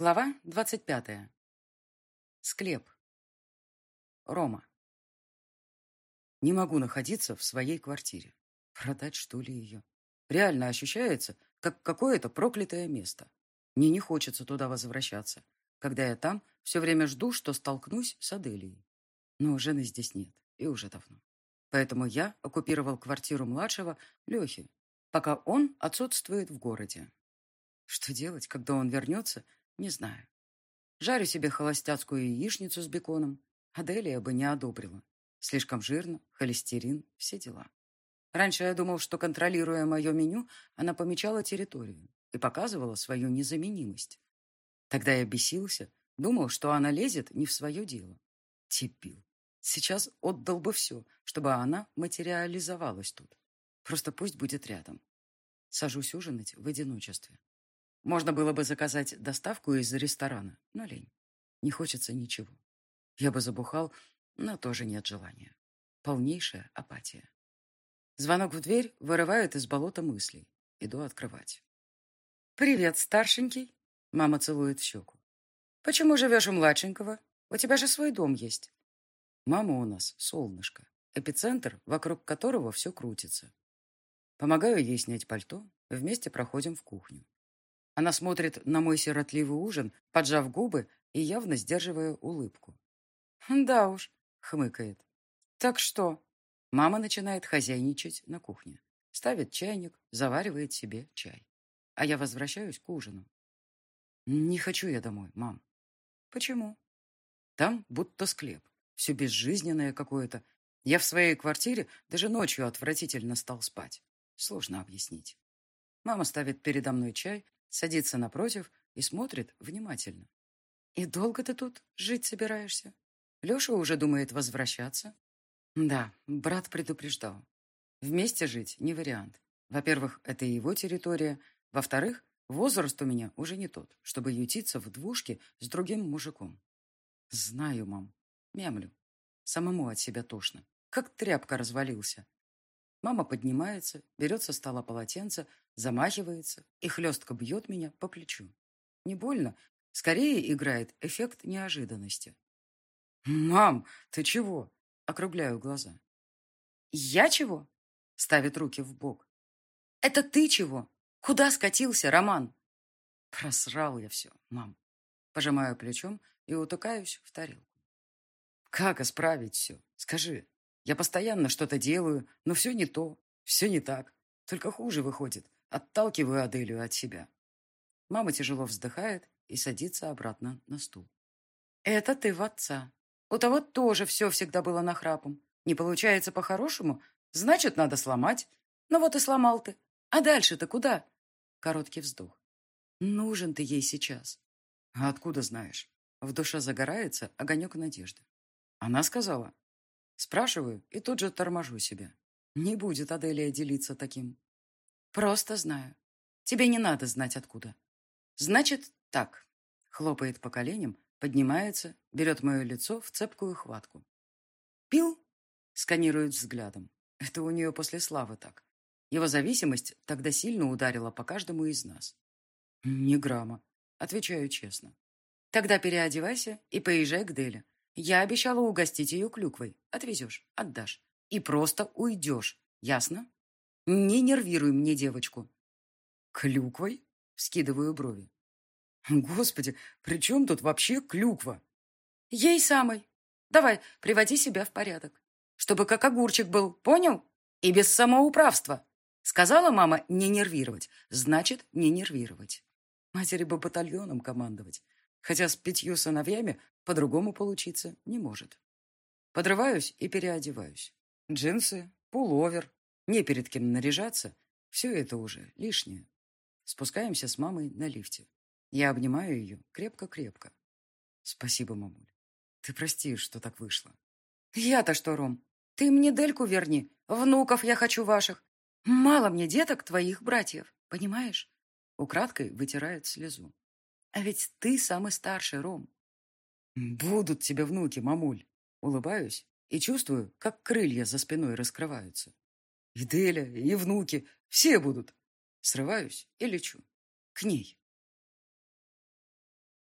Глава двадцать пятая. Склеп. Рома. Не могу находиться в своей квартире. Продать, что ли, ее? Реально ощущается, как какое-то проклятое место. Мне не хочется туда возвращаться, когда я там все время жду, что столкнусь с Аделией. Но жены здесь нет, и уже давно. Поэтому я оккупировал квартиру младшего Лехи, пока он отсутствует в городе. Что делать, когда он вернется, не знаю. Жарю себе холостяцкую яичницу с беконом. Аделия бы не одобрила. Слишком жирно, холестерин, все дела. Раньше я думал, что, контролируя мое меню, она помечала территорию и показывала свою незаменимость. Тогда я бесился, думал, что она лезет не в свое дело. Типил. Сейчас отдал бы все, чтобы она материализовалась тут. Просто пусть будет рядом. Сажусь ужинать в одиночестве. Можно было бы заказать доставку из ресторана, но лень. Не хочется ничего. Я бы забухал, но тоже нет желания. Полнейшая апатия. Звонок в дверь вырывает из болота мыслей. Иду открывать. «Привет, старшенький!» Мама целует в щеку. «Почему живешь у младшенького? У тебя же свой дом есть». Мама у нас солнышко, эпицентр, вокруг которого все крутится. Помогаю ей снять пальто, вместе проходим в кухню. Она смотрит на мой сиротливый ужин, поджав губы и явно сдерживая улыбку. «Да уж», — хмыкает. «Так что?» Мама начинает хозяйничать на кухне. Ставит чайник, заваривает себе чай. А я возвращаюсь к ужину. «Не хочу я домой, мам». «Почему?» «Там будто склеп. Все безжизненное какое-то. Я в своей квартире даже ночью отвратительно стал спать. Сложно объяснить». Мама ставит передо мной чай, садится напротив и смотрит внимательно. «И долго ты тут жить собираешься? Леша уже думает возвращаться?» «Да, брат предупреждал. Вместе жить не вариант. Во-первых, это его территория. Во-вторых, возраст у меня уже не тот, чтобы ютиться в двушке с другим мужиком. Знаю, мам. Мямлю. Самому от себя тошно. Как тряпка развалился. Мама поднимается, берет со стола полотенце, замахивается и хлестко бьет меня по плечу. Не больно, скорее играет эффект неожиданности. «Мам, ты чего?» — округляю глаза. «Я чего?» — ставит руки в бок. «Это ты чего? Куда скатился, Роман?» Просрал я все, мам. Пожимаю плечом и утыкаюсь в тарелку. «Как исправить все? Скажи. Я постоянно что-то делаю, но все не то, все не так. Только хуже выходит. Отталкиваю Аделию от себя. Мама тяжело вздыхает и садится обратно на стул. «Это ты в отца. У того тоже все всегда было нахрапом. Не получается по-хорошему, значит, надо сломать. Ну вот и сломал ты. А дальше-то куда?» Короткий вздох. «Нужен ты ей сейчас». «А откуда знаешь?» В душе загорается огонек надежды. Она сказала. Спрашиваю и тут же торможу себя. Не будет Аделия делиться таким. Просто знаю. Тебе не надо знать откуда. Значит, так. Хлопает по коленям, поднимается, берет мое лицо в цепкую хватку. Пил? Сканирует взглядом. Это у нее после славы так. Его зависимость тогда сильно ударила по каждому из нас. Ни грамма. Отвечаю честно. Тогда переодевайся и поезжай к Деле. Я обещала угостить ее клюквой. Отвезешь, отдашь. И просто уйдешь. Ясно? Не нервируй мне девочку. Клюквой? Скидываю брови. Господи, при чем тут вообще клюква? Ей самой. Давай, приводи себя в порядок. Чтобы как огурчик был, понял? И без самоуправства. Сказала мама не нервировать, значит, не нервировать. Матери бы батальоном командовать. Хотя с пятью сыновьями по-другому получиться не может. Подрываюсь и переодеваюсь. Джинсы, пуловер, не перед кем наряжаться. Все это уже лишнее. Спускаемся с мамой на лифте. Я обнимаю ее крепко-крепко. Спасибо, мамуль. Ты прости, что так вышло. Я-то что, Ром? Ты мне Дельку верни. Внуков я хочу ваших. Мало мне деток твоих братьев, понимаешь? Украдкой вытирает слезу. А ведь ты самый старший, Ром. Будут тебе внуки, мамуль. Улыбаюсь и чувствую, как крылья за спиной раскрываются. И Деля, и внуки, все будут. Срываюсь и лечу. К ней.